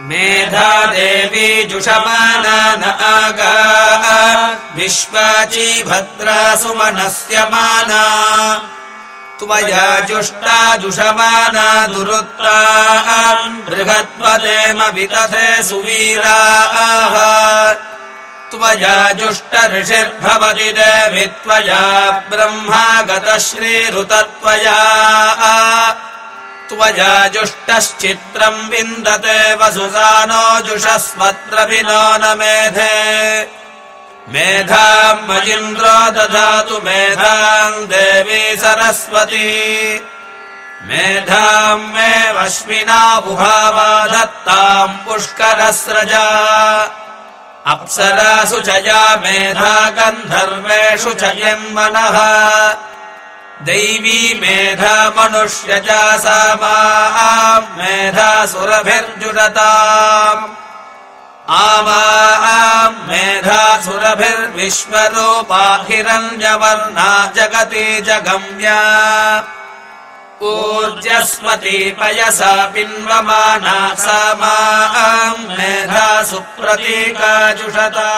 मेधा देवी जुषमाना न भद्रा सुमनस्य माना। त्वया जुष्टा जुषमाना दुरुत्ता बृहत्पदेम वितथे सुवीराः। त्वया जुष्ट ऋषिर्भवति देवि त्वया ब्रह्मा गतश्रीरुतत्वया त्वया जुष्टश्चित्रम् विन्दते वसुसानो जुषस्वत्रभिनो न मेधे। मेधाम् मयिन्द्रो दधातु मेधाम् देवी सरस्वती। मेधाम् मे वश्विना बुभावा दत्ताम् पुष्करस्रजा। अप्सरासु च या मेधा गन्धर्वेषु च यन्मनः दैवी मेधा मनुष्य च सा मा मेधासुरभिर्जुरताम् आमा मेधासुरभिर्विश्वरूपा हिरण्यवर्णा जगति जगम्या। ऊर्जस्मती पयसा पिन्वमाना सा मा मेधा सुप्रतीका जुषता